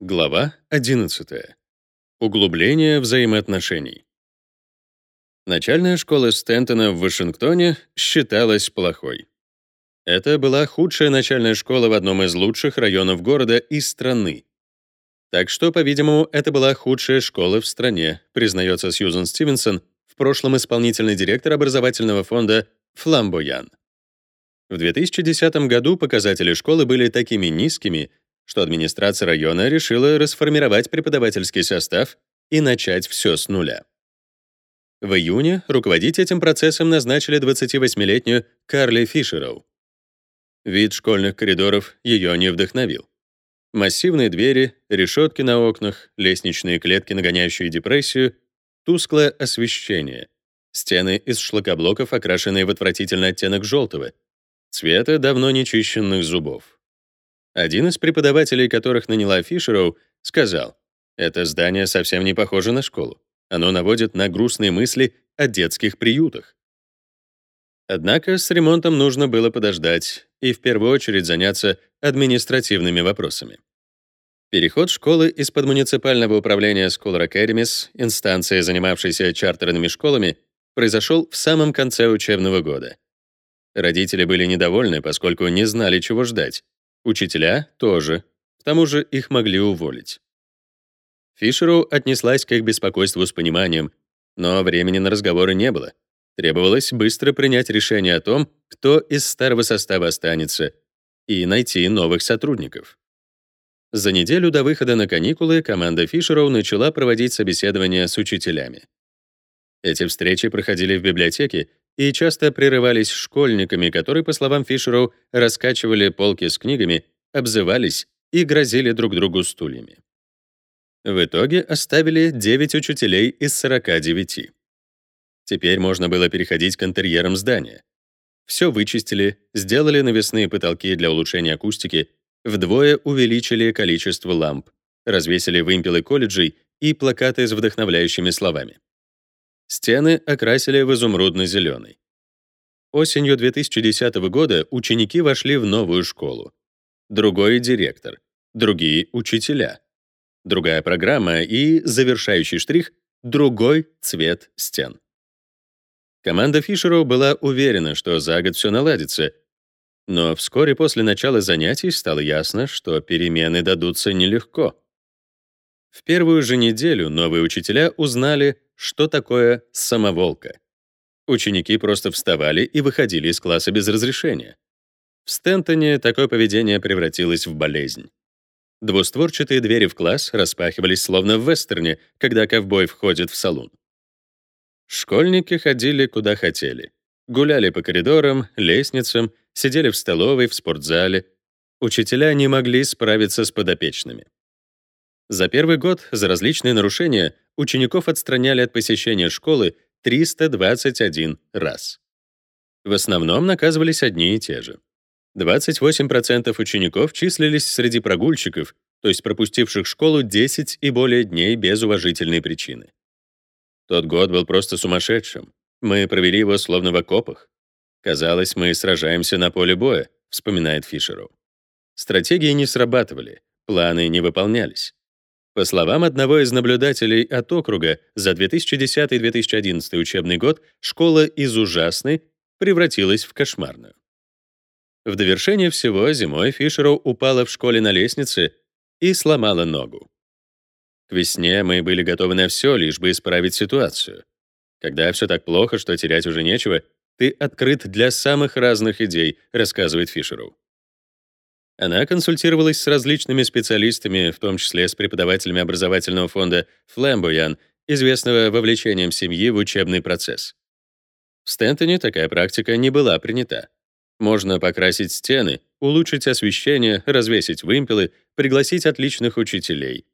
Глава 11. Углубление взаимоотношений. Начальная школа Стентона в Вашингтоне считалась плохой. Это была худшая начальная школа в одном из лучших районов города и страны. Так что, по-видимому, это была худшая школа в стране, признается Сьюзан Стивенсон, в прошлом исполнительный директор образовательного фонда «Фламбоян». В 2010 году показатели школы были такими низкими, что администрация района решила расформировать преподавательский состав и начать все с нуля. В июне руководить этим процессом назначили 28-летнюю Карли Фишероу. Вид школьных коридоров ее не вдохновил. Массивные двери, решетки на окнах, лестничные клетки, нагоняющие депрессию, тусклое освещение, стены из шлакоблоков, окрашенные в отвратительный оттенок желтого, цвета давно нечищенных зубов. Один из преподавателей, которых наняла Фишероу, сказал, «Это здание совсем не похоже на школу. Оно наводит на грустные мысли о детских приютах». Однако с ремонтом нужно было подождать и в первую очередь заняться административными вопросами. Переход школы из-под муниципального управления School Academies, инстанции, занимавшейся чартерными школами, произошел в самом конце учебного года. Родители были недовольны, поскольку не знали, чего ждать, Учителя тоже. К тому же их могли уволить. Фишеру отнеслась к их беспокойству с пониманием, но времени на разговоры не было. Требовалось быстро принять решение о том, кто из старого состава останется, и найти новых сотрудников. За неделю до выхода на каникулы команда Фишеров начала проводить собеседования с учителями. Эти встречи проходили в библиотеке и часто прерывались школьниками, которые, по словам Фишеров, раскачивали полки с книгами, обзывались и грозили друг другу стульями. В итоге оставили 9 учителей из 49. Теперь можно было переходить к интерьерам здания. Все вычистили, сделали навесные потолки для улучшения акустики, вдвое увеличили количество ламп, развесили вымпелы колледжей и плакаты с вдохновляющими словами. Стены окрасили в изумрудно-зеленый. Осенью 2010 года ученики вошли в новую школу. Другой директор, другие учителя, другая программа и, завершающий штрих, другой цвет стен. Команда Фишеров была уверена, что за год все наладится, но вскоре после начала занятий стало ясно, что перемены дадутся нелегко. В первую же неделю новые учителя узнали, что такое самоволка. Ученики просто вставали и выходили из класса без разрешения. В Стентоне такое поведение превратилось в болезнь. Двустворчатые двери в класс распахивались словно в вестерне, когда ковбой входит в салон. Школьники ходили куда хотели. Гуляли по коридорам, лестницам, сидели в столовой, в спортзале. Учителя не могли справиться с подопечными. За первый год за различные нарушения учеников отстраняли от посещения школы 321 раз. В основном наказывались одни и те же. 28% учеников числились среди прогульщиков, то есть пропустивших школу 10 и более дней без уважительной причины. Тот год был просто сумасшедшим. Мы провели его словно в окопах. Казалось, мы сражаемся на поле боя, вспоминает Фишеров. Стратегии не срабатывали, планы не выполнялись. По словам одного из наблюдателей от округа, за 2010-2011 учебный год школа из ужасной превратилась в кошмарную. В довершение всего зимой Фишеру упала в школе на лестнице и сломала ногу. К весне мы были готовы на все, лишь бы исправить ситуацию. Когда все так плохо, что терять уже нечего, ты открыт для самых разных идей, рассказывает Фишеру. Она консультировалась с различными специалистами, в том числе с преподавателями образовательного фонда «Флэмбоян», известного вовлечением семьи в учебный процесс. В Стентоне такая практика не была принята. Можно покрасить стены, улучшить освещение, развесить вымпелы, пригласить отличных учителей.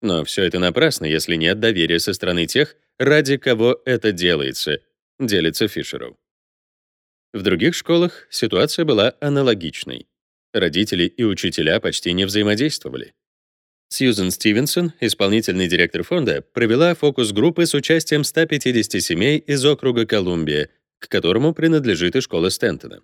Но все это напрасно, если нет доверия со стороны тех, ради кого это делается, делится Фишеров. В других школах ситуация была аналогичной. Родители и учителя почти не взаимодействовали. Сьюзен Стивенсон, исполнительный директор фонда, провела фокус-группы с участием 150 семей из округа Колумбия, к которому принадлежит и школа Стентона.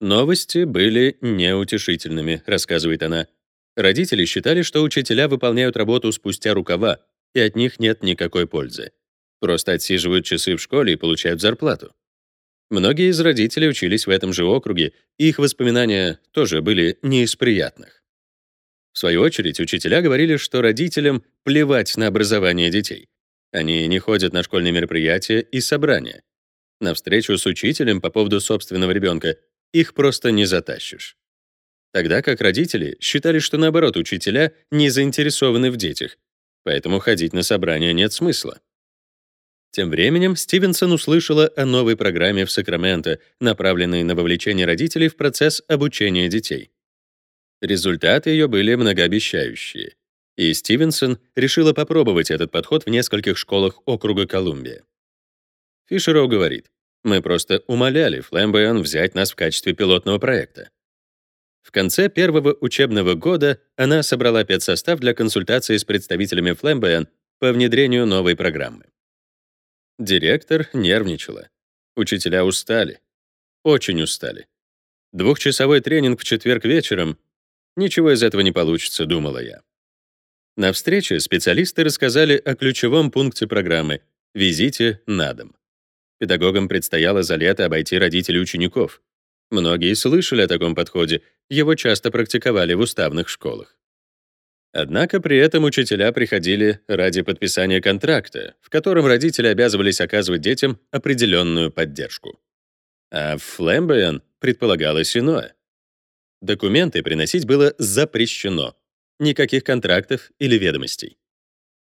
Новости были неутешительными, рассказывает она. Родители считали, что учителя выполняют работу спустя рукава, и от них нет никакой пользы. Просто отсиживают часы в школе и получают зарплату. Многие из родителей учились в этом же округе, и их воспоминания тоже были не из приятных. В свою очередь, учителя говорили, что родителям плевать на образование детей. Они не ходят на школьные мероприятия и собрания. На встречу с учителем по поводу собственного ребенка их просто не затащишь. Тогда как родители считали, что наоборот, учителя не заинтересованы в детях, поэтому ходить на собрания нет смысла. Тем временем Стивенсон услышала о новой программе в Сакраменто, направленной на вовлечение родителей в процесс обучения детей. Результаты ее были многообещающие, и Стивенсон решила попробовать этот подход в нескольких школах округа Колумбия. Фишероу говорит, «Мы просто умоляли Флэмбэйон взять нас в качестве пилотного проекта. В конце первого учебного года она собрала педсостав для консультации с представителями Флэмбэйон по внедрению новой программы. Директор нервничала. Учителя устали. Очень устали. Двухчасовой тренинг в четверг вечером. Ничего из этого не получится, думала я. На встрече специалисты рассказали о ключевом пункте программы — визите на дом. Педагогам предстояло за лето обойти родителей учеников. Многие слышали о таком подходе, его часто практиковали в уставных школах. Однако при этом учителя приходили ради подписания контракта, в котором родители обязывались оказывать детям определенную поддержку. А в Флэмбэйон предполагалось иное. Документы приносить было запрещено. Никаких контрактов или ведомостей.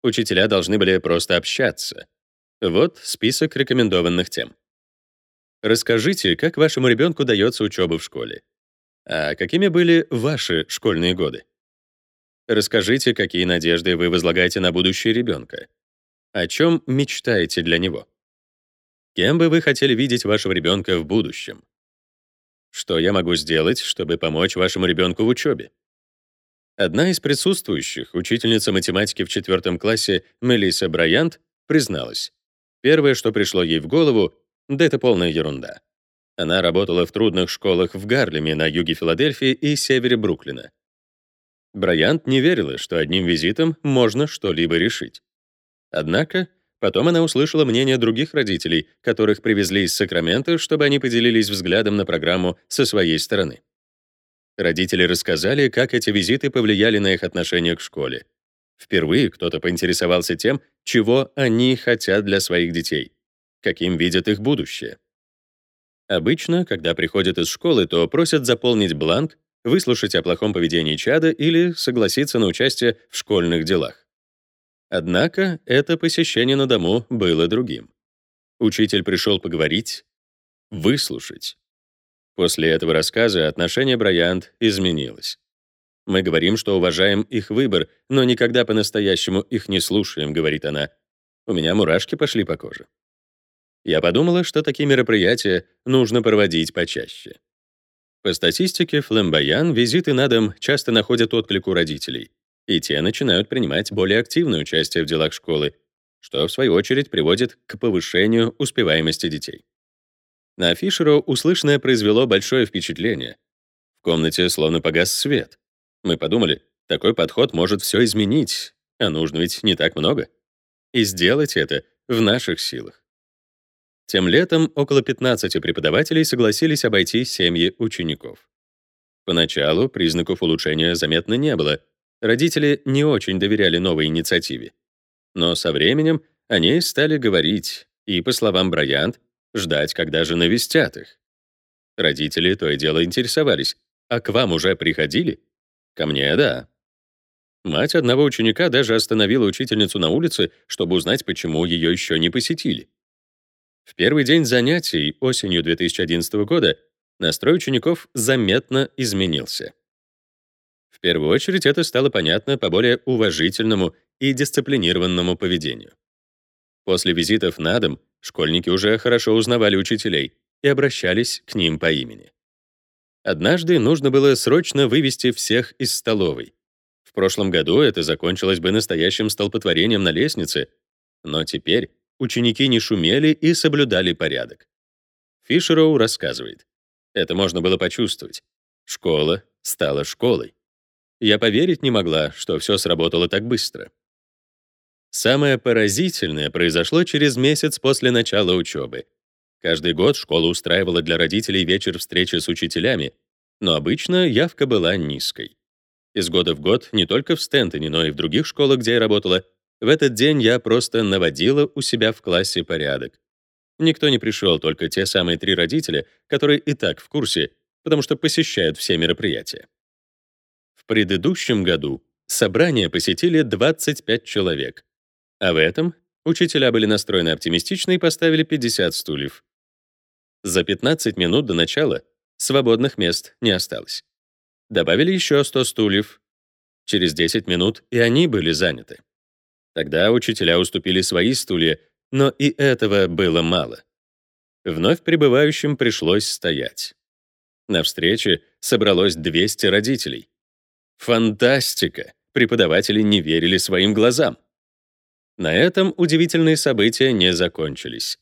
Учителя должны были просто общаться. Вот список рекомендованных тем. Расскажите, как вашему ребенку дается учеба в школе. А какими были ваши школьные годы? Расскажите, какие надежды вы возлагаете на будущее ребенка. О чем мечтаете для него? Кем бы вы хотели видеть вашего ребенка в будущем? Что я могу сделать, чтобы помочь вашему ребенку в учебе? Одна из присутствующих, учительница математики в четвертом классе Мелисса Брайант, призналась. Первое, что пришло ей в голову, да это полная ерунда. Она работала в трудных школах в Гарлеме на юге Филадельфии и севере Бруклина. Брайант не верила, что одним визитом можно что-либо решить. Однако потом она услышала мнение других родителей, которых привезли из Сакрамента, чтобы они поделились взглядом на программу со своей стороны. Родители рассказали, как эти визиты повлияли на их отношение к школе. Впервые кто-то поинтересовался тем, чего они хотят для своих детей каким видят их будущее. Обычно, когда приходят из школы, то просят заполнить бланк, выслушать о плохом поведении чада или согласиться на участие в школьных делах. Однако это посещение на дому было другим. Учитель пришел поговорить, выслушать. После этого рассказа отношение Брайант изменилось. Мы говорим, что уважаем их выбор, но никогда по-настоящему их не слушаем, говорит она. У меня мурашки пошли по коже. Я подумала, что такие мероприятия нужно проводить почаще. По статистике Фламбоян визиты на дом часто находят отклик у родителей, и те начинают принимать более активное участие в делах школы, что, в свою очередь, приводит к повышению успеваемости детей. На Фишеру услышанное произвело большое впечатление. В комнате словно погас свет. Мы подумали, такой подход может все изменить, а нужно ведь не так много. И сделать это в наших силах. Тем летом около 15 преподавателей согласились обойти семьи учеников. Поначалу признаков улучшения заметно не было. Родители не очень доверяли новой инициативе. Но со временем они стали говорить и, по словам Брайант, ждать, когда же навестят их. Родители то и дело интересовались, а к вам уже приходили? Ко мне — да. Мать одного ученика даже остановила учительницу на улице, чтобы узнать, почему ее еще не посетили. В первый день занятий осенью 2011 года настрой учеников заметно изменился. В первую очередь это стало понятно по более уважительному и дисциплинированному поведению. После визитов на дом школьники уже хорошо узнавали учителей и обращались к ним по имени. Однажды нужно было срочно вывести всех из столовой. В прошлом году это закончилось бы настоящим столпотворением на лестнице, но теперь ученики не шумели и соблюдали порядок. Фишероу рассказывает. Это можно было почувствовать. Школа стала школой. я поверить не могла, что все сработало так быстро. Самое поразительное произошло через месяц после начала учебы. Каждый год школа устраивала для родителей вечер встречи с учителями, но обычно явка была низкой. Из года в год, не только в Стентоне, но и в других школах, где я работала, в этот день я просто наводила у себя в классе порядок. Никто не пришел, только те самые три родителя, которые и так в курсе, потому что посещают все мероприятия. В предыдущем году собрание посетили 25 человек, а в этом учителя были настроены оптимистично и поставили 50 стульев. За 15 минут до начала свободных мест не осталось. Добавили еще 100 стульев. Через 10 минут и они были заняты. Тогда учителя уступили свои стулья, но и этого было мало. Вновь прибывающим пришлось стоять. На встрече собралось 200 родителей. Фантастика! Преподаватели не верили своим глазам. На этом удивительные события не закончились.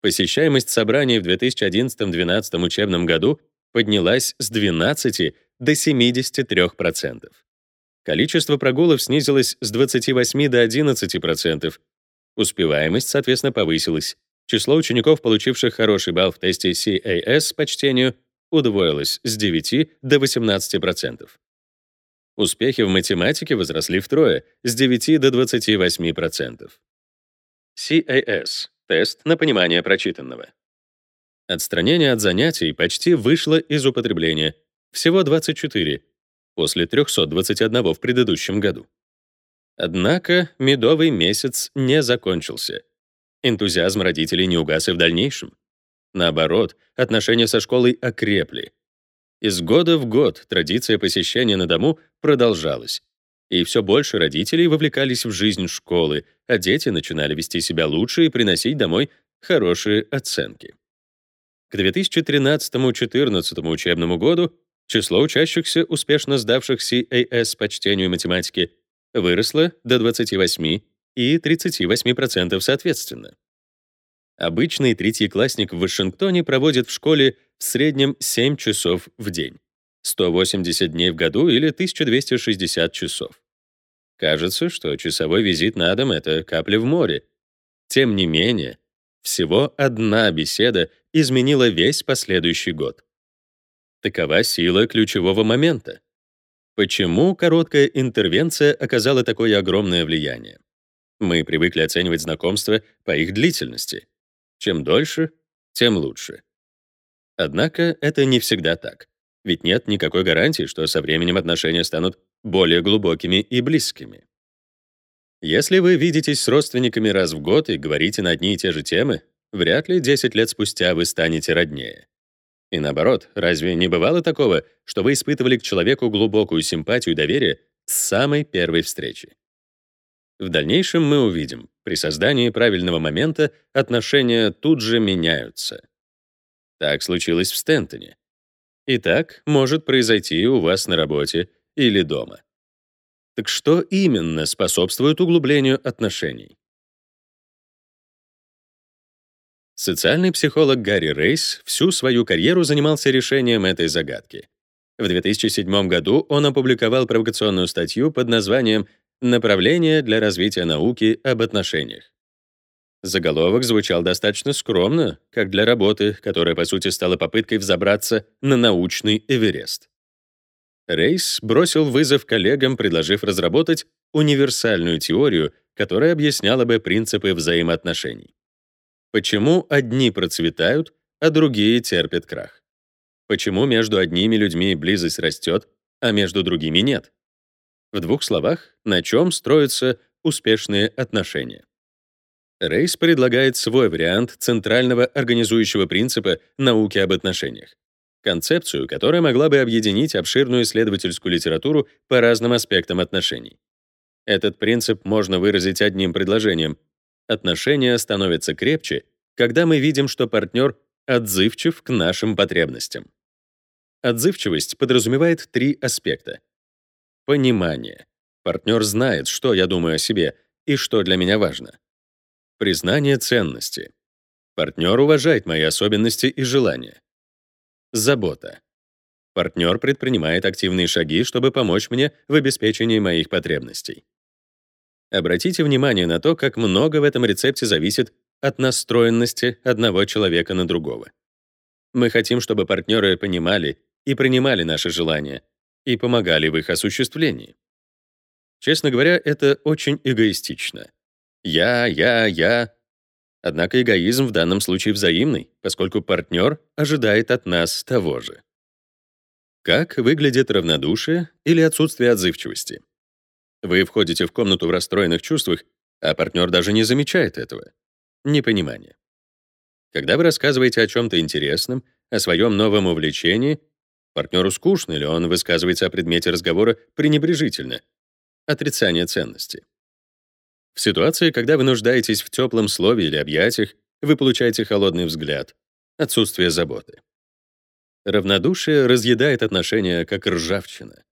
Посещаемость собраний в 2011-2012 учебном году поднялась с 12 до 73%. Количество прогулов снизилось с 28 до 11%. Успеваемость, соответственно, повысилась. Число учеников, получивших хороший балл в тесте CAS по чтению, удвоилось с 9 до 18%. Успехи в математике возросли втрое, с 9 до 28%. CAS — тест на понимание прочитанного. Отстранение от занятий почти вышло из употребления. Всего 24, после 321 в предыдущем году. Однако медовый месяц не закончился. Энтузиазм родителей не угас и в дальнейшем. Наоборот, отношения со школой окрепли. Из года в год традиция посещения на дому продолжалась. И все больше родителей вовлекались в жизнь школы, а дети начинали вести себя лучше и приносить домой хорошие оценки. К 2013-2014 учебному году число учащихся, успешно сдавших CAS по чтению и математике, выросло до 28 и 38% соответственно. Обычный третьеклассник в Вашингтоне проводит в школе в среднем 7 часов в день, 180 дней в году или 1260 часов. Кажется, что часовой визит на дом — это капля в море. Тем не менее, всего одна беседа изменила весь последующий год. Такова сила ключевого момента. Почему короткая интервенция оказала такое огромное влияние? Мы привыкли оценивать знакомства по их длительности. Чем дольше, тем лучше. Однако это не всегда так. Ведь нет никакой гарантии, что со временем отношения станут более глубокими и близкими. Если вы видитесь с родственниками раз в год и говорите на одни и те же темы, вряд ли 10 лет спустя вы станете роднее. И наоборот, разве не бывало такого, что вы испытывали к человеку глубокую симпатию и доверие с самой первой встречи? В дальнейшем мы увидим, при создании правильного момента отношения тут же меняются. Так случилось в Стентоне. И так может произойти у вас на работе или дома. Так что именно способствует углублению отношений? Социальный психолог Гарри Рейс всю свою карьеру занимался решением этой загадки. В 2007 году он опубликовал провокационную статью под названием Направление для развития науки об отношениях. Заголовок звучал достаточно скромно, как для работы, которая, по сути, стала попыткой взобраться на научный Эверест. Рейс бросил вызов коллегам, предложив разработать универсальную теорию, которая объясняла бы принципы взаимоотношений. Почему одни процветают, а другие терпят крах? Почему между одними людьми близость растет, а между другими нет? В двух словах, на чем строятся успешные отношения. Рейс предлагает свой вариант центрального организующего принципа науки об отношениях. Концепцию, которая могла бы объединить обширную исследовательскую литературу по разным аспектам отношений. Этот принцип можно выразить одним предложением. Отношения становятся крепче, когда мы видим, что партнер отзывчив к нашим потребностям. Отзывчивость подразумевает три аспекта. Понимание. Партнер знает, что я думаю о себе и что для меня важно. Признание ценности. Партнер уважает мои особенности и желания. Забота. Партнер предпринимает активные шаги, чтобы помочь мне в обеспечении моих потребностей. Обратите внимание на то, как много в этом рецепте зависит от настроенности одного человека на другого. Мы хотим, чтобы партнеры понимали и принимали наши желания и помогали в их осуществлении. Честно говоря, это очень эгоистично. Я, я, я. Однако эгоизм в данном случае взаимный, поскольку партнер ожидает от нас того же. Как выглядит равнодушие или отсутствие отзывчивости? Вы входите в комнату в расстроенных чувствах, а партнер даже не замечает этого. Непонимание. Когда вы рассказываете о чем-то интересном, о своем новом увлечении, партнеру скучно или он высказывается о предмете разговора пренебрежительно. Отрицание ценности. В ситуации, когда вы нуждаетесь в теплом слове или объятиях, вы получаете холодный взгляд, отсутствие заботы. Равнодушие разъедает отношения, как ржавчина.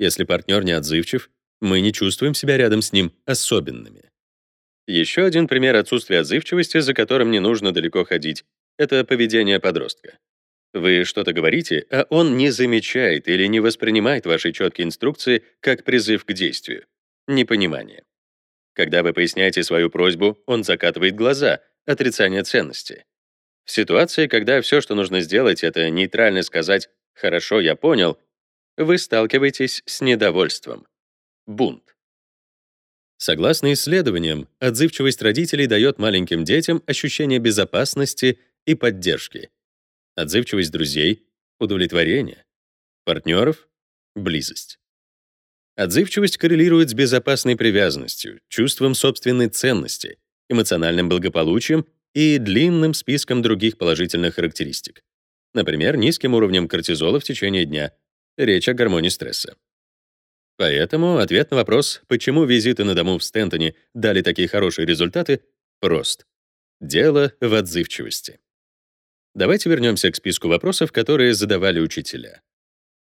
Если партнер не отзывчив, мы не чувствуем себя рядом с ним особенными. Еще один пример отсутствия отзывчивости, за которым не нужно далеко ходить, это поведение подростка. Вы что-то говорите, а он не замечает или не воспринимает ваши четкие инструкции как призыв к действию. Непонимание. Когда вы поясняете свою просьбу, он закатывает глаза, отрицание ценности. В ситуации, когда все, что нужно сделать, это нейтрально сказать «хорошо, я понял», вы сталкиваетесь с недовольством. Бунт. Согласно исследованиям, отзывчивость родителей дает маленьким детям ощущение безопасности и поддержки. Отзывчивость друзей — удовлетворение. Партнеров — близость. Отзывчивость коррелирует с безопасной привязанностью, чувством собственной ценности, эмоциональным благополучием и длинным списком других положительных характеристик. Например, низким уровнем кортизола в течение дня. Речь о гормоне стресса. Поэтому ответ на вопрос, почему визиты на дому в Стентоне дали такие хорошие результаты, прост. Дело в отзывчивости. Давайте вернемся к списку вопросов, которые задавали учителя.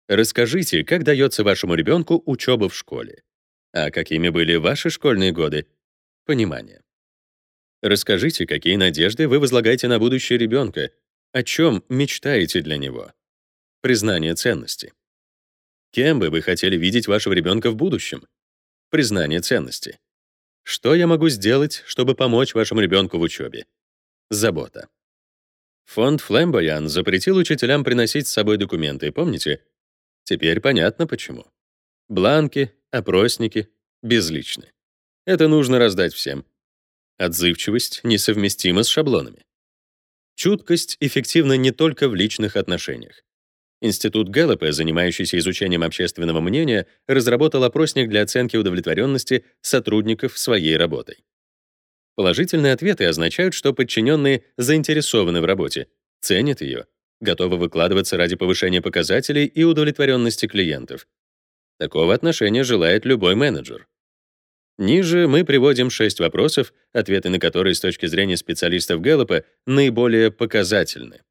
Расскажите, как дается вашему ребенку учеба в школе? А какими были ваши школьные годы? Понимание. Расскажите, какие надежды вы возлагаете на будущее ребенка, о чем мечтаете для него. Признание ценности. Кем бы вы хотели видеть вашего ребенка в будущем? Признание ценности. Что я могу сделать, чтобы помочь вашему ребенку в учебе? Забота. Фонд Флембоян запретил учителям приносить с собой документы, помните? Теперь понятно почему. Бланки, опросники безличны. Это нужно раздать всем. Отзывчивость несовместима с шаблонами. Чуткость эффективна не только в личных отношениях. Институт Гэллопа, занимающийся изучением общественного мнения, разработал опросник для оценки удовлетворенности сотрудников своей работой. Положительные ответы означают, что подчиненные заинтересованы в работе, ценят ее, готовы выкладываться ради повышения показателей и удовлетворенности клиентов. Такого отношения желает любой менеджер. Ниже мы приводим шесть вопросов, ответы на которые с точки зрения специалистов Гэллопа наиболее показательны.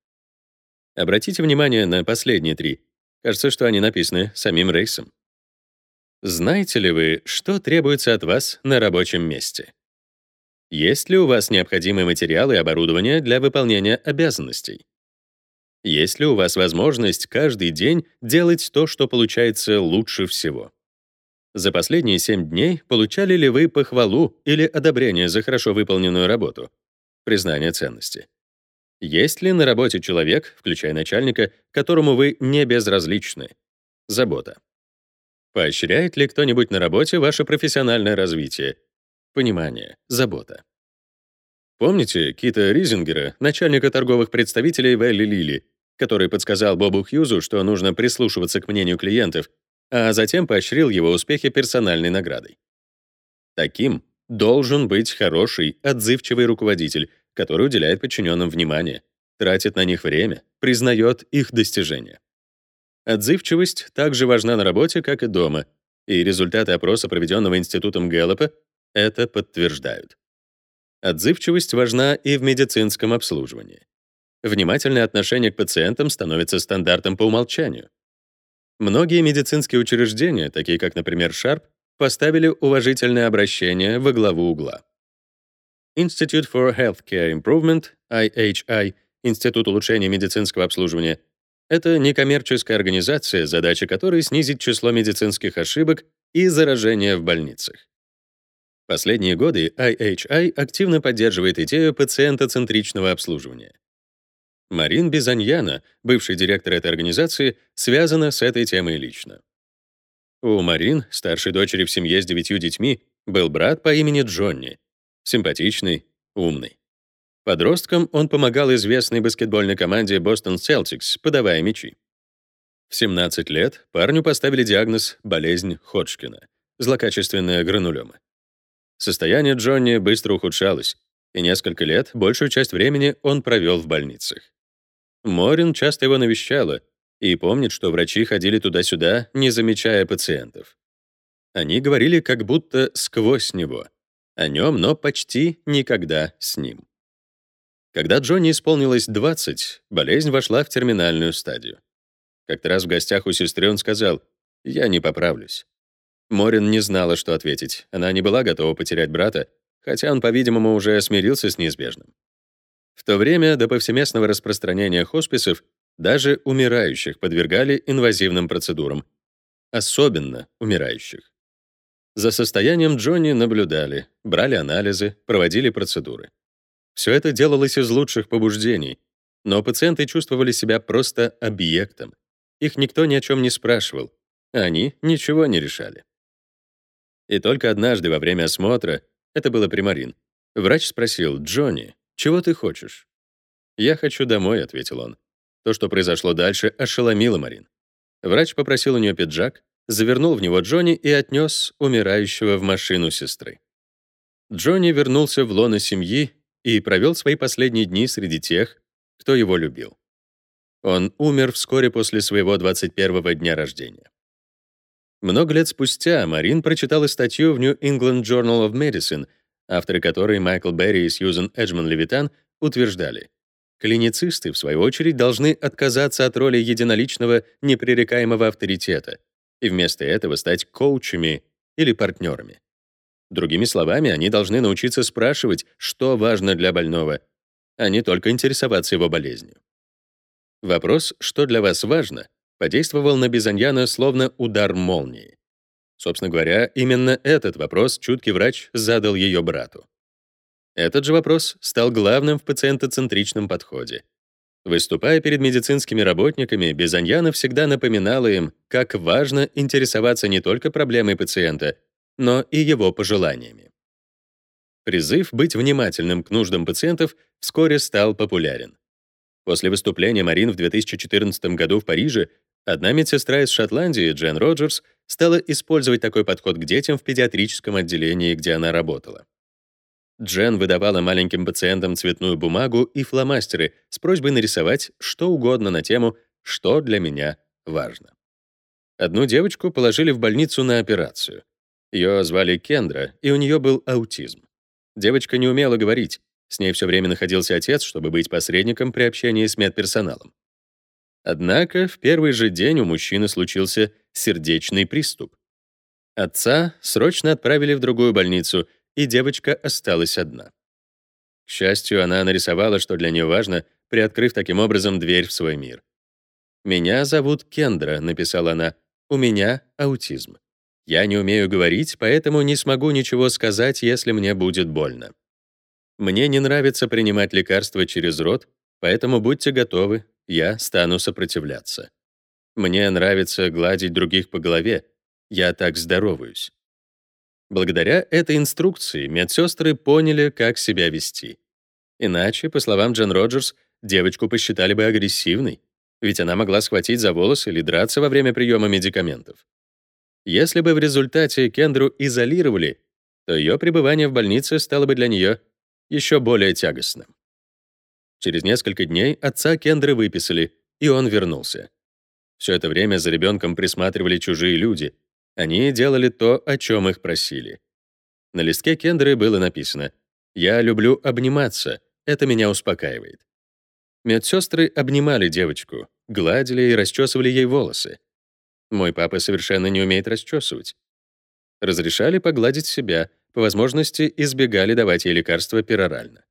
Обратите внимание на последние три. Кажется, что они написаны самим Рейсом. Знаете ли вы, что требуется от вас на рабочем месте? Есть ли у вас необходимые материалы и оборудование для выполнения обязанностей? Есть ли у вас возможность каждый день делать то, что получается лучше всего? За последние 7 дней получали ли вы похвалу или одобрение за хорошо выполненную работу? Признание ценности. Есть ли на работе человек, включая начальника, которому вы не безразличны? Забота. Поощряет ли кто-нибудь на работе ваше профессиональное развитие? Понимание, забота. Помните Кита Ризингера, начальника торговых представителей Вэлли Лили, который подсказал Бобу Хьюзу, что нужно прислушиваться к мнению клиентов, а затем поощрил его успехи персональной наградой? Таким должен быть хороший, отзывчивый руководитель, который уделяет подчиненным внимание, тратит на них время, признает их достижения. Отзывчивость также важна на работе, как и дома, и результаты опроса, проведенного Институтом Гэллопа, это подтверждают. Отзывчивость важна и в медицинском обслуживании. Внимательное отношение к пациентам становится стандартом по умолчанию. Многие медицинские учреждения, такие как, например, Sharp, поставили уважительное обращение во главу угла. Institute for Healthcare Improvement, IHI, Институт улучшения медицинского обслуживания, Это некоммерческая организация, задача которой — снизить число медицинских ошибок и заражения в больницах. Последние годы IHI активно поддерживает идею пациентоцентричного обслуживания. Марин Бизаньяна, бывший директор этой организации, связана с этой темой лично. У Марин, старшей дочери в семье с девятью детьми, был брат по имени Джонни, симпатичный, умный. Подросткам он помогал известной баскетбольной команде Boston Celtics, подавая мячи. В 17 лет парню поставили диагноз болезнь Ходжкина, злокачественная гранулема. Состояние Джонни быстро ухудшалось, и несколько лет, большую часть времени он провел в больницах. Морин часто его навещала и помнит, что врачи ходили туда-сюда, не замечая пациентов. Они говорили как будто сквозь него, о нем, но почти никогда с ним. Когда Джонни исполнилось 20, болезнь вошла в терминальную стадию. Как-то раз в гостях у сестры он сказал, «Я не поправлюсь». Морин не знала, что ответить. Она не была готова потерять брата, хотя он, по-видимому, уже смирился с неизбежным. В то время до повсеместного распространения хосписов даже умирающих подвергали инвазивным процедурам, особенно умирающих. За состоянием Джонни наблюдали, брали анализы, проводили процедуры. Все это делалось из лучших побуждений, но пациенты чувствовали себя просто объектом. Их никто ни о чем не спрашивал, а они ничего не решали. И только однажды во время осмотра, это было примарин, врач спросил, «Джонни, чего ты хочешь?» «Я хочу домой», — ответил он. То, что произошло дальше, ошеломило Марин. Врач попросил у нее пиджак, завернул в него Джонни и отнес умирающего в машину сестры. Джонни вернулся в лоно семьи и провел свои последние дни среди тех, кто его любил. Он умер вскоре после своего 21-го дня рождения. Много лет спустя Марин прочитала статью в New England Journal of Medicine, авторы которой Майкл Берри и Сьюзен Эджман Левитан утверждали, клиницисты, в свою очередь, должны отказаться от роли единоличного, непререкаемого авторитета и вместо этого стать коучами или партнерами. Другими словами, они должны научиться спрашивать, что важно для больного, а не только интересоваться его болезнью. Вопрос «что для вас важно?» подействовал на Бизаньяна словно удар молнии. Собственно говоря, именно этот вопрос чуткий врач задал ее брату. Этот же вопрос стал главным в пациентоцентричном подходе. Выступая перед медицинскими работниками, Бизаньяна всегда напоминала им, как важно интересоваться не только проблемой пациента, но и его пожеланиями. Призыв быть внимательным к нуждам пациентов вскоре стал популярен. После выступления Марин в 2014 году в Париже одна медсестра из Шотландии, Джен Роджерс, стала использовать такой подход к детям в педиатрическом отделении, где она работала. Джен выдавала маленьким пациентам цветную бумагу и фломастеры с просьбой нарисовать что угодно на тему «Что для меня важно». Одну девочку положили в больницу на операцию. Ее звали Кендра, и у нее был аутизм. Девочка не умела говорить, с ней все время находился отец, чтобы быть посредником при общении с медперсоналом. Однако в первый же день у мужчины случился сердечный приступ. Отца срочно отправили в другую больницу, и девочка осталась одна. К счастью, она нарисовала, что для нее важно, приоткрыв таким образом дверь в свой мир. «Меня зовут Кендра», — написала она. «У меня аутизм. Я не умею говорить, поэтому не смогу ничего сказать, если мне будет больно. Мне не нравится принимать лекарства через рот, поэтому будьте готовы, я стану сопротивляться. Мне нравится гладить других по голове, я так здороваюсь. Благодаря этой инструкции медсестры поняли, как себя вести. Иначе, по словам Джен Роджерс, девочку посчитали бы агрессивной, ведь она могла схватить за волосы или драться во время приема медикаментов. Если бы в результате Кендру изолировали, то ее пребывание в больнице стало бы для нее еще более тягостным. Через несколько дней отца Кендры выписали, и он вернулся. Все это время за ребенком присматривали чужие люди. Они делали то, о чем их просили. На листке Кендры было написано «Я люблю обниматься, это меня успокаивает». Медсестры обнимали девочку, гладили и расчесывали ей волосы. Мой папа совершенно не умеет расчесывать. Разрешали погладить себя, по возможности избегали давать ей лекарства перорально.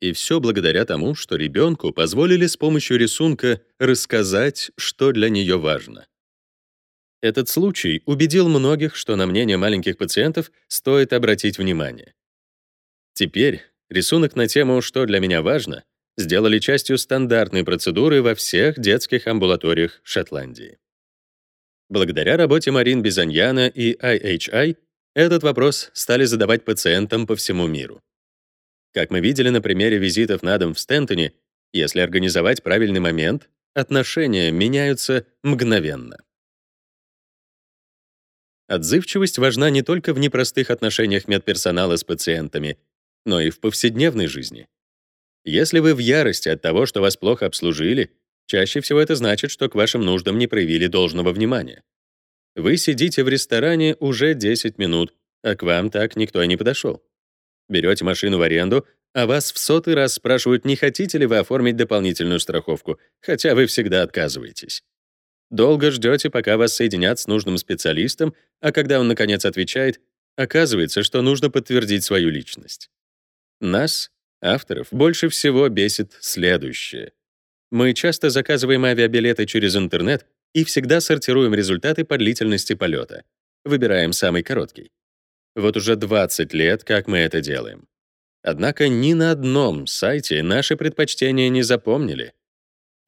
И все благодаря тому, что ребенку позволили с помощью рисунка рассказать, что для нее важно. Этот случай убедил многих, что на мнение маленьких пациентов стоит обратить внимание. Теперь рисунок на тему «Что для меня важно» сделали частью стандартной процедуры во всех детских амбулаториях Шотландии. Благодаря работе Марин Бизаньяна и IHI этот вопрос стали задавать пациентам по всему миру. Как мы видели на примере визитов на дом в Стентоне, если организовать правильный момент, отношения меняются мгновенно. Отзывчивость важна не только в непростых отношениях медперсонала с пациентами, но и в повседневной жизни. Если вы в ярости от того, что вас плохо обслужили, чаще всего это значит, что к вашим нуждам не проявили должного внимания. Вы сидите в ресторане уже 10 минут, а к вам так никто и не подошел. Берете машину в аренду, а вас в сотый раз спрашивают, не хотите ли вы оформить дополнительную страховку, хотя вы всегда отказываетесь. Долго ждете, пока вас соединят с нужным специалистом, а когда он, наконец, отвечает, оказывается, что нужно подтвердить свою личность. Нас, авторов, больше всего бесит следующее. Мы часто заказываем авиабилеты через интернет и всегда сортируем результаты по длительности полета. Выбираем самый короткий. Вот уже 20 лет, как мы это делаем. Однако ни на одном сайте наши предпочтения не запомнили.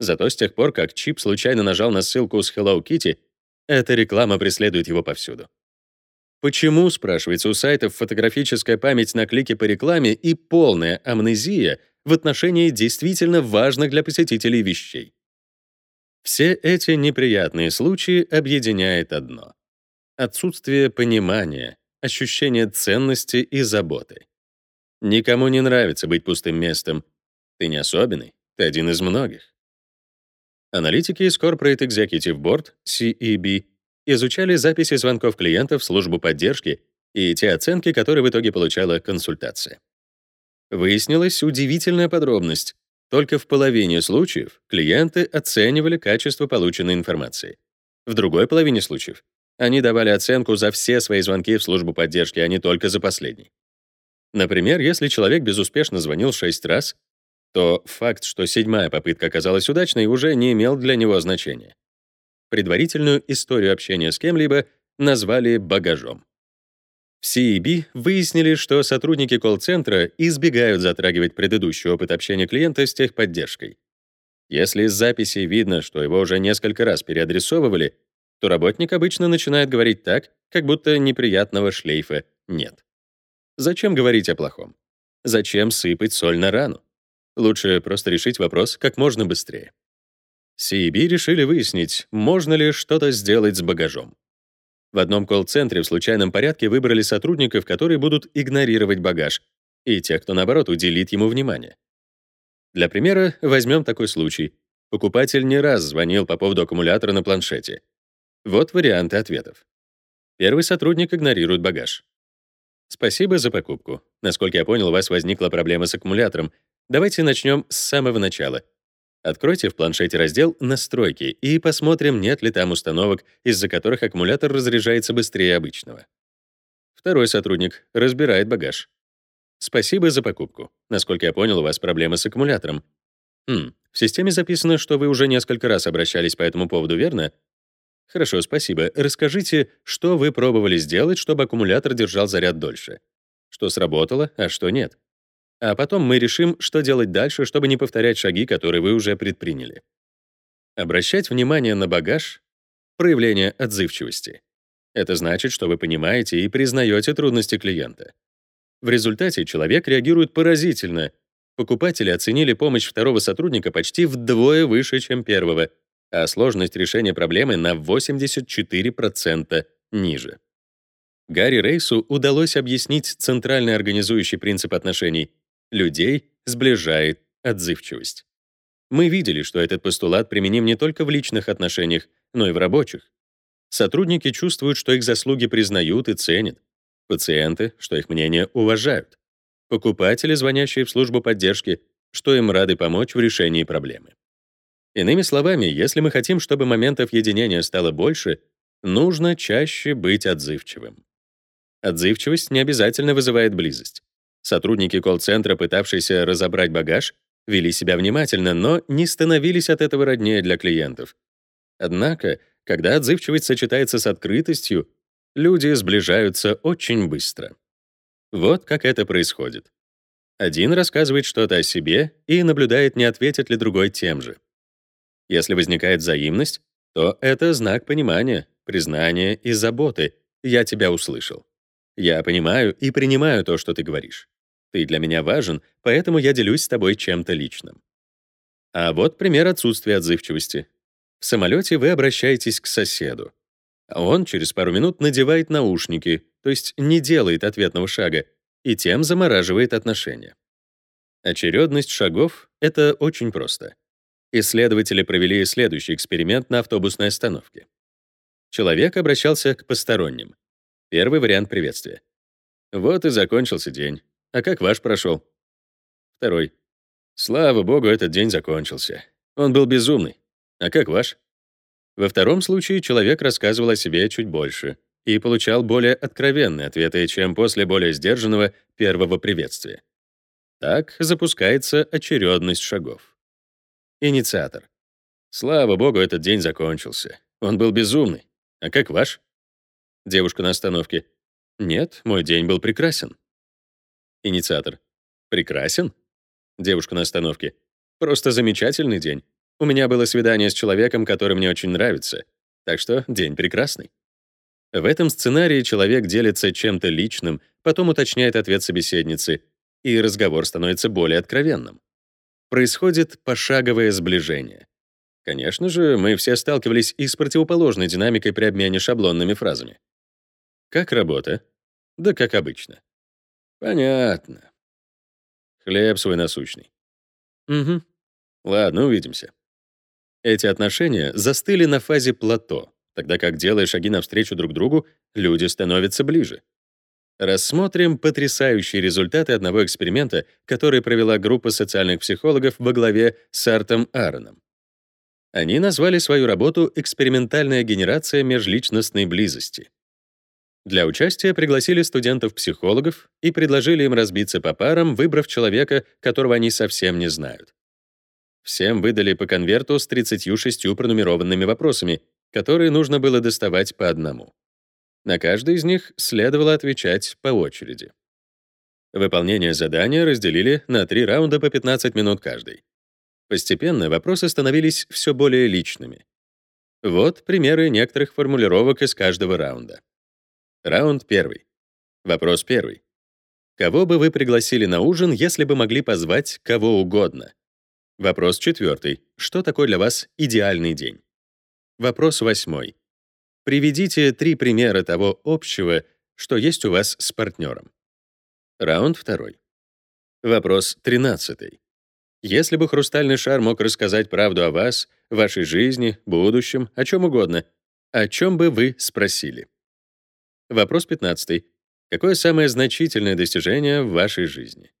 Зато с тех пор, как Чип случайно нажал на ссылку с Hello Kitty, эта реклама преследует его повсюду. Почему, спрашивается, у сайтов фотографическая память на клики по рекламе и полная амнезия в отношении действительно важных для посетителей вещей? Все эти неприятные случаи объединяет одно — отсутствие понимания, ощущение ценности и заботы. Никому не нравится быть пустым местом. Ты не особенный, ты один из многих. Аналитики из Corporate Executive Board, CEB, изучали записи звонков клиентов в службу поддержки и те оценки, которые в итоге получала консультация. Выяснилась удивительная подробность. Только в половине случаев клиенты оценивали качество полученной информации. В другой половине случаев они давали оценку за все свои звонки в службу поддержки, а не только за последний. Например, если человек безуспешно звонил 6 раз, то факт, что седьмая попытка оказалась удачной, уже не имел для него значения. Предварительную историю общения с кем-либо назвали багажом. В CEB выяснили, что сотрудники колл-центра избегают затрагивать предыдущий опыт общения клиента с техподдержкой. Если из записи видно, что его уже несколько раз переадресовывали, то работник обычно начинает говорить так, как будто неприятного шлейфа нет. Зачем говорить о плохом? Зачем сыпать соль на рану? Лучше просто решить вопрос как можно быстрее. CEB решили выяснить, можно ли что-то сделать с багажом. В одном колл-центре в случайном порядке выбрали сотрудников, которые будут игнорировать багаж, и тех, кто, наоборот, уделит ему внимание. Для примера возьмем такой случай. Покупатель не раз звонил по поводу аккумулятора на планшете. Вот варианты ответов. Первый сотрудник игнорирует багаж. Спасибо за покупку. Насколько я понял, у вас возникла проблема с аккумулятором, Давайте начнем с самого начала. Откройте в планшете раздел «Настройки» и посмотрим, нет ли там установок, из-за которых аккумулятор разряжается быстрее обычного. Второй сотрудник разбирает багаж. Спасибо за покупку. Насколько я понял, у вас проблемы с аккумулятором. Хм, в системе записано, что вы уже несколько раз обращались по этому поводу, верно? Хорошо, спасибо. Расскажите, что вы пробовали сделать, чтобы аккумулятор держал заряд дольше? Что сработало, а что нет? А потом мы решим, что делать дальше, чтобы не повторять шаги, которые вы уже предприняли. Обращать внимание на багаж — проявление отзывчивости. Это значит, что вы понимаете и признаете трудности клиента. В результате человек реагирует поразительно. Покупатели оценили помощь второго сотрудника почти вдвое выше, чем первого, а сложность решения проблемы на 84% ниже. Гарри Рейсу удалось объяснить центральный организующий принцип отношений Людей сближает отзывчивость. Мы видели, что этот постулат применим не только в личных отношениях, но и в рабочих. Сотрудники чувствуют, что их заслуги признают и ценят. Пациенты, что их мнение уважают. Покупатели, звонящие в службу поддержки, что им рады помочь в решении проблемы. Иными словами, если мы хотим, чтобы моментов единения стало больше, нужно чаще быть отзывчивым. Отзывчивость не обязательно вызывает близость. Сотрудники колл-центра, пытавшиеся разобрать багаж, вели себя внимательно, но не становились от этого роднее для клиентов. Однако, когда отзывчивость сочетается с открытостью, люди сближаются очень быстро. Вот как это происходит. Один рассказывает что-то о себе и наблюдает, не ответит ли другой тем же. Если возникает взаимность, то это знак понимания, признания и заботы. Я тебя услышал. Я понимаю и принимаю то, что ты говоришь. Ты для меня важен, поэтому я делюсь с тобой чем-то личным. А вот пример отсутствия отзывчивости. В самолете вы обращаетесь к соседу. Он через пару минут надевает наушники, то есть не делает ответного шага, и тем замораживает отношения. Очередность шагов — это очень просто. Исследователи провели следующий эксперимент на автобусной остановке. Человек обращался к посторонним. Первый вариант приветствия. «Вот и закончился день. А как ваш прошел?» Второй. «Слава богу, этот день закончился. Он был безумный. А как ваш?» Во втором случае человек рассказывал о себе чуть больше и получал более откровенные ответы, чем после более сдержанного первого приветствия. Так запускается очередность шагов. Инициатор. Слава богу, этот день закончился. Он был безумный. А как ваш? Девушка на остановке. Нет, мой день был прекрасен. Инициатор. Прекрасен? Девушка на остановке. Просто замечательный день. У меня было свидание с человеком, который мне очень нравится. Так что день прекрасный. В этом сценарии человек делится чем-то личным, потом уточняет ответ собеседницы, и разговор становится более откровенным. Происходит пошаговое сближение. Конечно же, мы все сталкивались и с противоположной динамикой при обмене шаблонными фразами. Как работа? Да как обычно. Понятно. Хлеб свой насущный. Угу. Ладно, увидимся. Эти отношения застыли на фазе плато, тогда как, делая шаги навстречу друг другу, люди становятся ближе. Рассмотрим потрясающие результаты одного эксперимента, который провела группа социальных психологов во главе с Артом Аароном. Они назвали свою работу «Экспериментальная генерация межличностной близости». Для участия пригласили студентов-психологов и предложили им разбиться по парам, выбрав человека, которого они совсем не знают. Всем выдали по конверту с 36 пронумерованными вопросами, которые нужно было доставать по одному. На каждый из них следовало отвечать по очереди. Выполнение задания разделили на три раунда по 15 минут каждый. Постепенно вопросы становились все более личными. Вот примеры некоторых формулировок из каждого раунда. Раунд первый. Вопрос первый. Кого бы вы пригласили на ужин, если бы могли позвать кого угодно? Вопрос четвертый. Что такое для вас идеальный день? Вопрос восьмой. Приведите три примера того общего, что есть у вас с партнером. Раунд второй. Вопрос тринадцатый. Если бы хрустальный шар мог рассказать правду о вас, вашей жизни, будущем, о чем угодно, о чем бы вы спросили? Вопрос пятнадцатый. Какое самое значительное достижение в вашей жизни?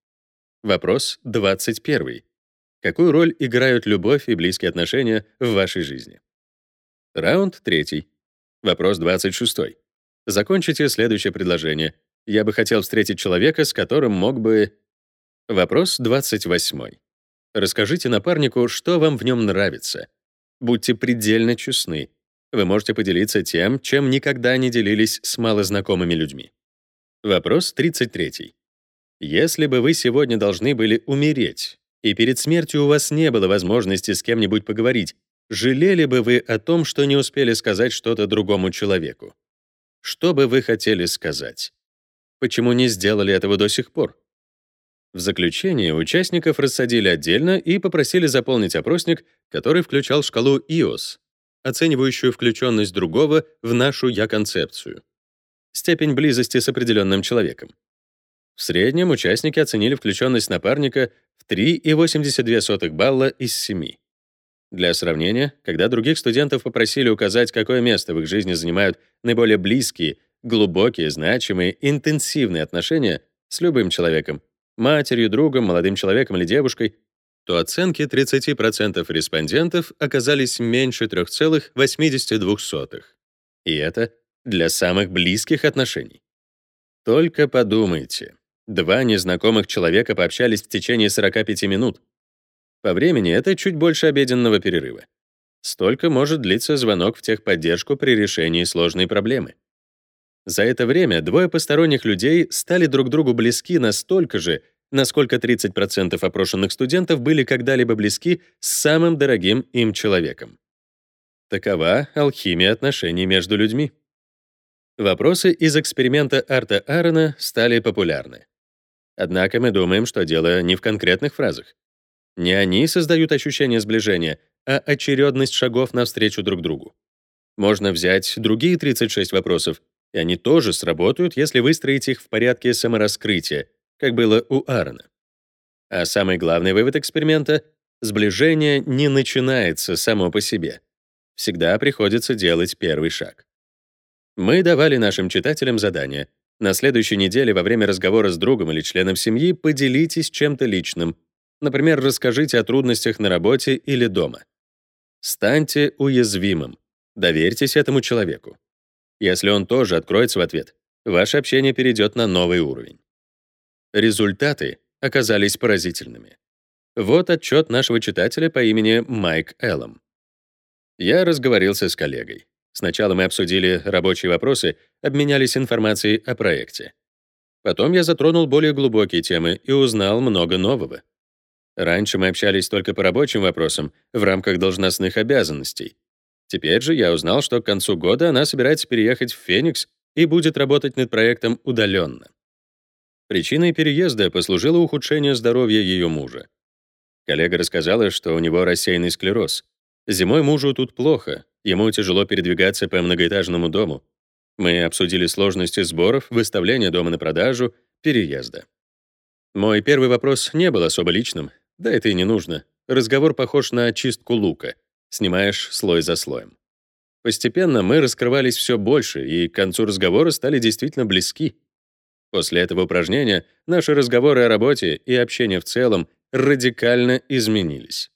Вопрос двадцать первый. Какую роль играют любовь и близкие отношения в вашей жизни? Раунд третий. Вопрос 26. Закончите следующее предложение. Я бы хотел встретить человека, с которым мог бы... Вопрос 28. Расскажите напарнику, что вам в нем нравится. Будьте предельно честны. Вы можете поделиться тем, чем никогда не делились с малознакомыми людьми. Вопрос 33. Если бы вы сегодня должны были умереть, и перед смертью у вас не было возможности с кем-нибудь поговорить, Жалели бы вы о том, что не успели сказать что-то другому человеку? Что бы вы хотели сказать? Почему не сделали этого до сих пор? В заключение участников рассадили отдельно и попросили заполнить опросник, который включал шкалу IOS, оценивающую включенность другого в нашу «я-концепцию», степень близости с определенным человеком. В среднем участники оценили включенность напарника в 3,82 балла из 7. Для сравнения, когда других студентов попросили указать, какое место в их жизни занимают наиболее близкие, глубокие, значимые, интенсивные отношения с любым человеком, матерью, другом, молодым человеком или девушкой, то оценки 30% респондентов оказались меньше 3,82. И это для самых близких отношений. Только подумайте. Два незнакомых человека пообщались в течение 45 минут. По времени это чуть больше обеденного перерыва. Столько может длиться звонок в техподдержку при решении сложной проблемы. За это время двое посторонних людей стали друг другу близки настолько же, насколько 30% опрошенных студентов были когда-либо близки с самым дорогим им человеком. Такова алхимия отношений между людьми. Вопросы из эксперимента Арта Аарона стали популярны. Однако мы думаем, что дело не в конкретных фразах. Не они создают ощущение сближения, а очередность шагов навстречу друг другу. Можно взять другие 36 вопросов, и они тоже сработают, если выстроить их в порядке самораскрытия, как было у Аарона. А самый главный вывод эксперимента — сближение не начинается само по себе. Всегда приходится делать первый шаг. Мы давали нашим читателям задание. На следующей неделе во время разговора с другом или членом семьи поделитесь чем-то личным. Например, расскажите о трудностях на работе или дома. Станьте уязвимым. Доверьтесь этому человеку. Если он тоже откроется в ответ, ваше общение перейдет на новый уровень. Результаты оказались поразительными. Вот отчет нашего читателя по имени Майк Эллом. Я разговорился с коллегой. Сначала мы обсудили рабочие вопросы, обменялись информацией о проекте. Потом я затронул более глубокие темы и узнал много нового. Раньше мы общались только по рабочим вопросам в рамках должностных обязанностей. Теперь же я узнал, что к концу года она собирается переехать в Феникс и будет работать над проектом удаленно. Причиной переезда послужило ухудшение здоровья ее мужа. Коллега рассказала, что у него рассеянный склероз. Зимой мужу тут плохо, ему тяжело передвигаться по многоэтажному дому. Мы обсудили сложности сборов, выставления дома на продажу, переезда. Мой первый вопрос не был особо личным, да это и не нужно. Разговор похож на чистку лука. Снимаешь слой за слоем. Постепенно мы раскрывались все больше, и к концу разговора стали действительно близки. После этого упражнения наши разговоры о работе и общение в целом радикально изменились.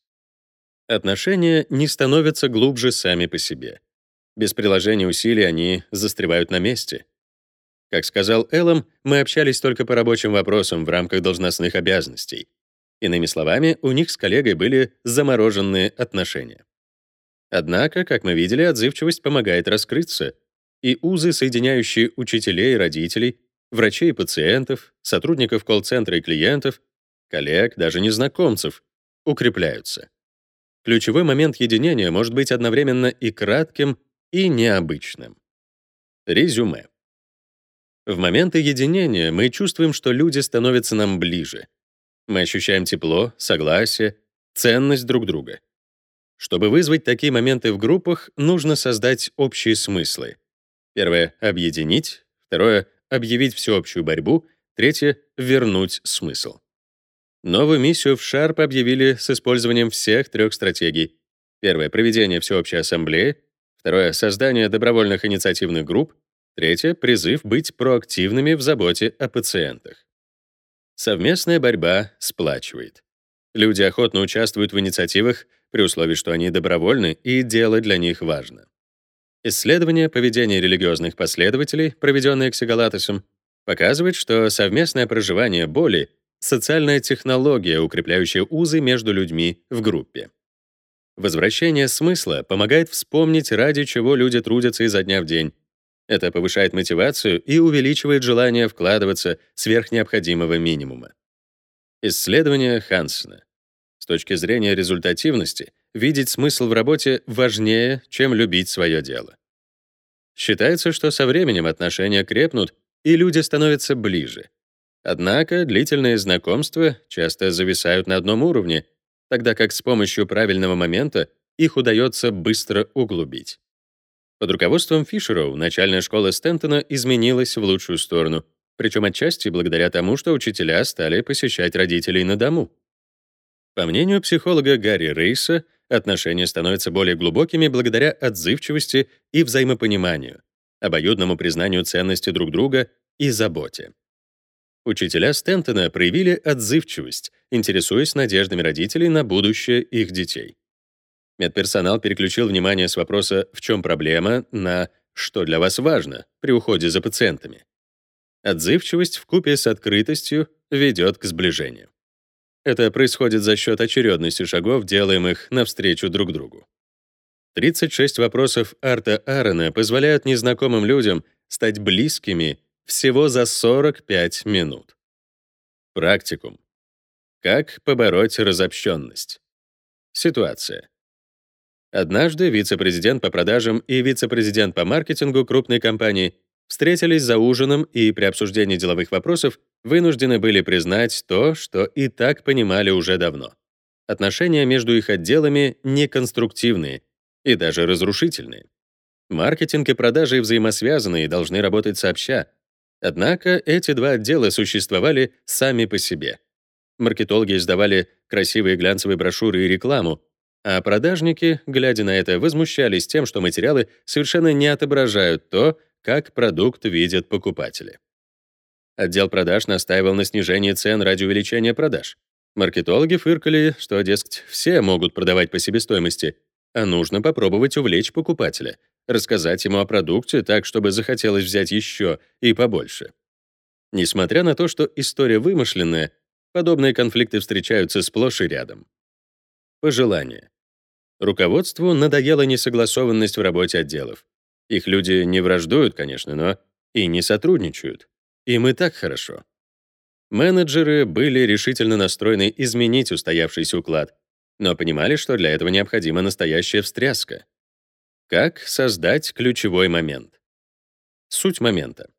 Отношения не становятся глубже сами по себе. Без приложения усилий они застревают на месте. Как сказал Эллом, мы общались только по рабочим вопросам в рамках должностных обязанностей. Иными словами, у них с коллегой были замороженные отношения. Однако, как мы видели, отзывчивость помогает раскрыться, и узы, соединяющие учителей и родителей, врачей и пациентов, сотрудников колл-центра и клиентов, коллег, даже незнакомцев, укрепляются. Ключевой момент единения может быть одновременно и кратким, и необычным. Резюме. В моменты единения мы чувствуем, что люди становятся нам ближе. Мы ощущаем тепло, согласие, ценность друг друга. Чтобы вызвать такие моменты в группах, нужно создать общие смыслы. Первое — объединить. Второе — объявить всеобщую борьбу, третье — вернуть смысл. Новую миссию в Sharp объявили с использованием всех трех стратегий. Первое — проведение всеобщей ассамблеи. Второе — создание добровольных инициативных групп. Третье — призыв быть проактивными в заботе о пациентах. Совместная борьба сплачивает. Люди охотно участвуют в инициативах при условии, что они добровольны и дело для них важно. Исследование поведения религиозных последователей, проведенное Ксигалатосом, показывает, что совместное проживание боли — социальная технология, укрепляющая узы между людьми в группе. Возвращение смысла помогает вспомнить, ради чего люди трудятся изо дня в день. Это повышает мотивацию и увеличивает желание вкладываться сверх необходимого минимума. Исследование Хансена. С точки зрения результативности — видеть смысл в работе важнее, чем любить свое дело. Считается, что со временем отношения крепнут, и люди становятся ближе. Однако длительные знакомства часто зависают на одном уровне, тогда как с помощью правильного момента их удается быстро углубить. Под руководством Фишероу начальная школа Стентона изменилась в лучшую сторону, причем отчасти благодаря тому, что учителя стали посещать родителей на дому. По мнению психолога Гарри Рейса, отношения становятся более глубокими благодаря отзывчивости и взаимопониманию, обоюдному признанию ценности друг друга и заботе. Учителя Стентона проявили отзывчивость, интересуясь надеждами родителей на будущее их детей. Медперсонал переключил внимание с вопроса «в чем проблема» на «что для вас важно» при уходе за пациентами. Отзывчивость в купе с открытостью ведет к сближению. Это происходит за счет очередности шагов, делаемых навстречу друг другу. 36 вопросов Арта Аарона позволяют незнакомым людям стать близкими всего за 45 минут. Практикум. Как побороть разобщенность? Ситуация. Однажды вице-президент по продажам и вице-президент по маркетингу крупной компании встретились за ужином и при обсуждении деловых вопросов вынуждены были признать то, что и так понимали уже давно. Отношения между их отделами неконструктивные и даже разрушительные. Маркетинг и продажи взаимосвязаны и должны работать сообща. Однако эти два отдела существовали сами по себе. Маркетологи издавали красивые глянцевые брошюры и рекламу, а продажники, глядя на это, возмущались тем, что материалы совершенно не отображают то, как продукт видят покупатели. Отдел продаж настаивал на снижении цен ради увеличения продаж. Маркетологи фыркали, что, дескать, все могут продавать по себестоимости, а нужно попробовать увлечь покупателя, рассказать ему о продукте так, чтобы захотелось взять еще и побольше. Несмотря на то, что история вымышленная, подобные конфликты встречаются сплошь и рядом. Пожелание. Руководству надоела несогласованность в работе отделов. Их люди не враждуют, конечно, но и не сотрудничают. Им и так хорошо. Менеджеры были решительно настроены изменить устоявшийся уклад, но понимали, что для этого необходима настоящая встряска. Как создать ключевой момент? Суть момента.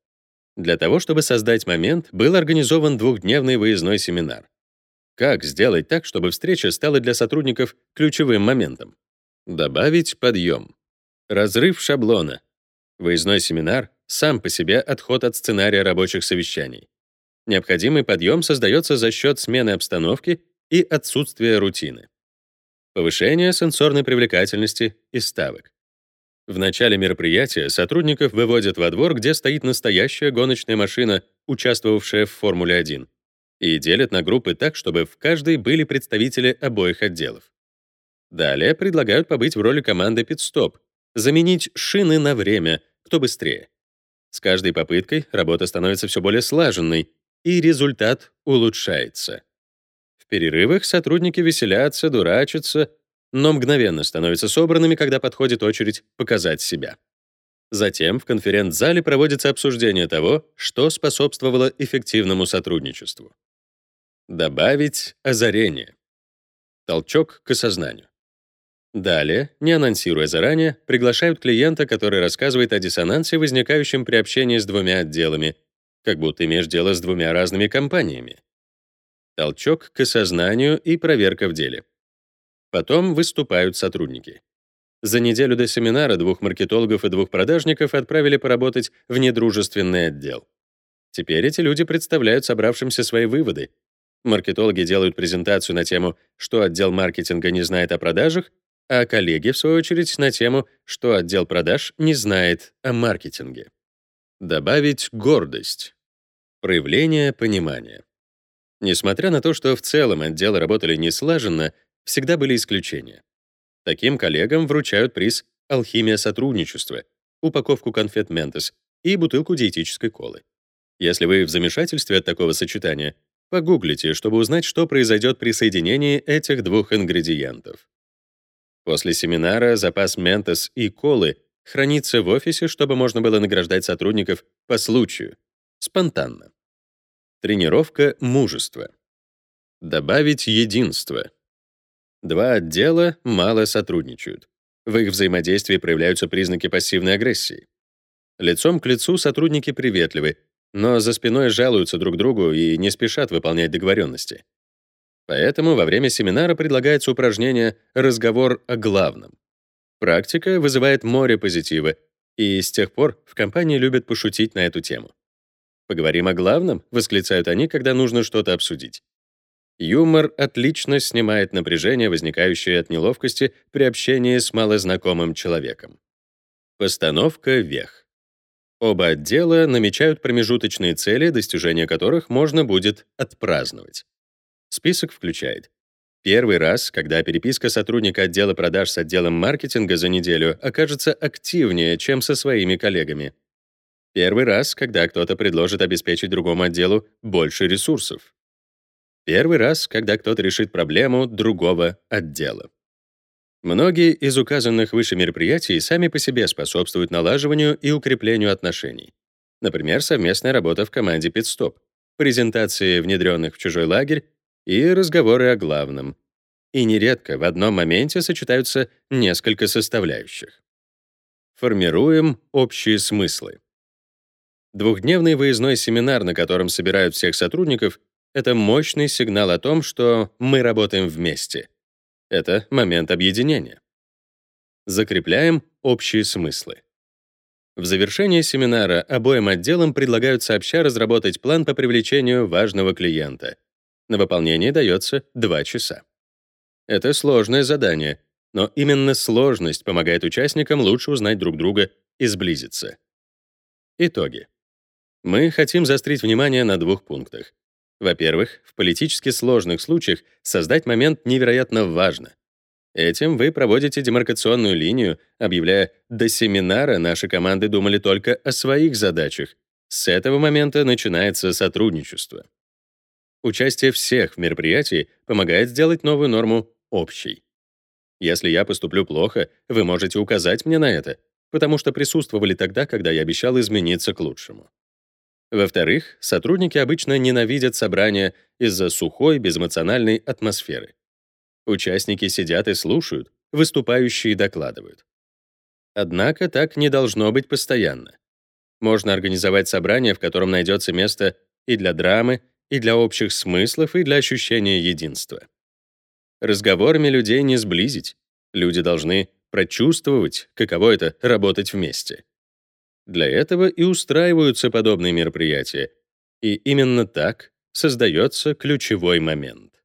Для того, чтобы создать момент, был организован двухдневный выездной семинар. Как сделать так, чтобы встреча стала для сотрудников ключевым моментом? Добавить подъем. Разрыв шаблона. Выездной семинар — сам по себе отход от сценария рабочих совещаний. Необходимый подъем создается за счет смены обстановки и отсутствия рутины. Повышение сенсорной привлекательности и ставок. В начале мероприятия сотрудников выводят во двор, где стоит настоящая гоночная машина, участвовавшая в Формуле-1, и делят на группы так, чтобы в каждой были представители обоих отделов. Далее предлагают побыть в роли команды пит-стоп, Заменить шины на время, кто быстрее. С каждой попыткой работа становится все более слаженной, и результат улучшается. В перерывах сотрудники веселятся, дурачатся, но мгновенно становятся собранными, когда подходит очередь показать себя. Затем в конференц-зале проводится обсуждение того, что способствовало эффективному сотрудничеству. Добавить озарение. Толчок к осознанию. Далее, не анонсируя заранее, приглашают клиента, который рассказывает о диссонансе, возникающем при общении с двумя отделами, как будто имеешь дело с двумя разными компаниями. Толчок к осознанию и проверка в деле. Потом выступают сотрудники. За неделю до семинара двух маркетологов и двух продажников отправили поработать в недружественный отдел. Теперь эти люди представляют собравшимся свои выводы. Маркетологи делают презентацию на тему, что отдел маркетинга не знает о продажах, а коллеги, в свою очередь, на тему, что отдел продаж не знает о маркетинге. Добавить гордость. Проявление понимания. Несмотря на то, что в целом отделы работали неслаженно, всегда были исключения. Таким коллегам вручают приз «Алхимия сотрудничества», упаковку конфет «Ментос» и бутылку диетической колы. Если вы в замешательстве от такого сочетания, погуглите, чтобы узнать, что произойдет при соединении этих двух ингредиентов. После семинара запас Ментос и колы хранится в офисе, чтобы можно было награждать сотрудников по случаю, спонтанно. Тренировка мужества. Добавить единство. Два отдела мало сотрудничают. В их взаимодействии проявляются признаки пассивной агрессии. Лицом к лицу сотрудники приветливы, но за спиной жалуются друг другу и не спешат выполнять договоренности. Поэтому во время семинара предлагается упражнение «Разговор о главном». Практика вызывает море позитива, и с тех пор в компании любят пошутить на эту тему. «Поговорим о главном», — восклицают они, когда нужно что-то обсудить. Юмор отлично снимает напряжение, возникающее от неловкости при общении с малознакомым человеком. Постановка вех. Оба отдела намечают промежуточные цели, достижения которых можно будет отпраздновать. Список включает Первый раз, когда переписка сотрудника отдела продаж с отделом маркетинга за неделю окажется активнее, чем со своими коллегами. Первый раз, когда кто-то предложит обеспечить другому отделу больше ресурсов. Первый раз, когда кто-то решит проблему другого отдела. Многие из указанных выше мероприятий сами по себе способствуют налаживанию и укреплению отношений. Например, совместная работа в команде «Питстоп», презентации внедренных в чужой лагерь и разговоры о главном. И нередко в одном моменте сочетаются несколько составляющих. Формируем общие смыслы. Двухдневный выездной семинар, на котором собирают всех сотрудников, это мощный сигнал о том, что мы работаем вместе. Это момент объединения. Закрепляем общие смыслы. В завершении семинара обоим отделам предлагают сообща разработать план по привлечению важного клиента. На выполнение дается 2 часа. Это сложное задание, но именно сложность помогает участникам лучше узнать друг друга и сблизиться. Итоги. Мы хотим заострить внимание на двух пунктах. Во-первых, в политически сложных случаях создать момент невероятно важно. Этим вы проводите демаркационную линию, объявляя «до семинара наши команды думали только о своих задачах». С этого момента начинается сотрудничество. Участие всех в мероприятии помогает сделать новую норму общей. Если я поступлю плохо, вы можете указать мне на это, потому что присутствовали тогда, когда я обещал измениться к лучшему. Во-вторых, сотрудники обычно ненавидят собрания из-за сухой, безэмоциональной атмосферы. Участники сидят и слушают, выступающие докладывают. Однако так не должно быть постоянно. Можно организовать собрание, в котором найдется место и для драмы, и для общих смыслов, и для ощущения единства. Разговорами людей не сблизить. Люди должны прочувствовать, каково это — работать вместе. Для этого и устраиваются подобные мероприятия. И именно так создается ключевой момент.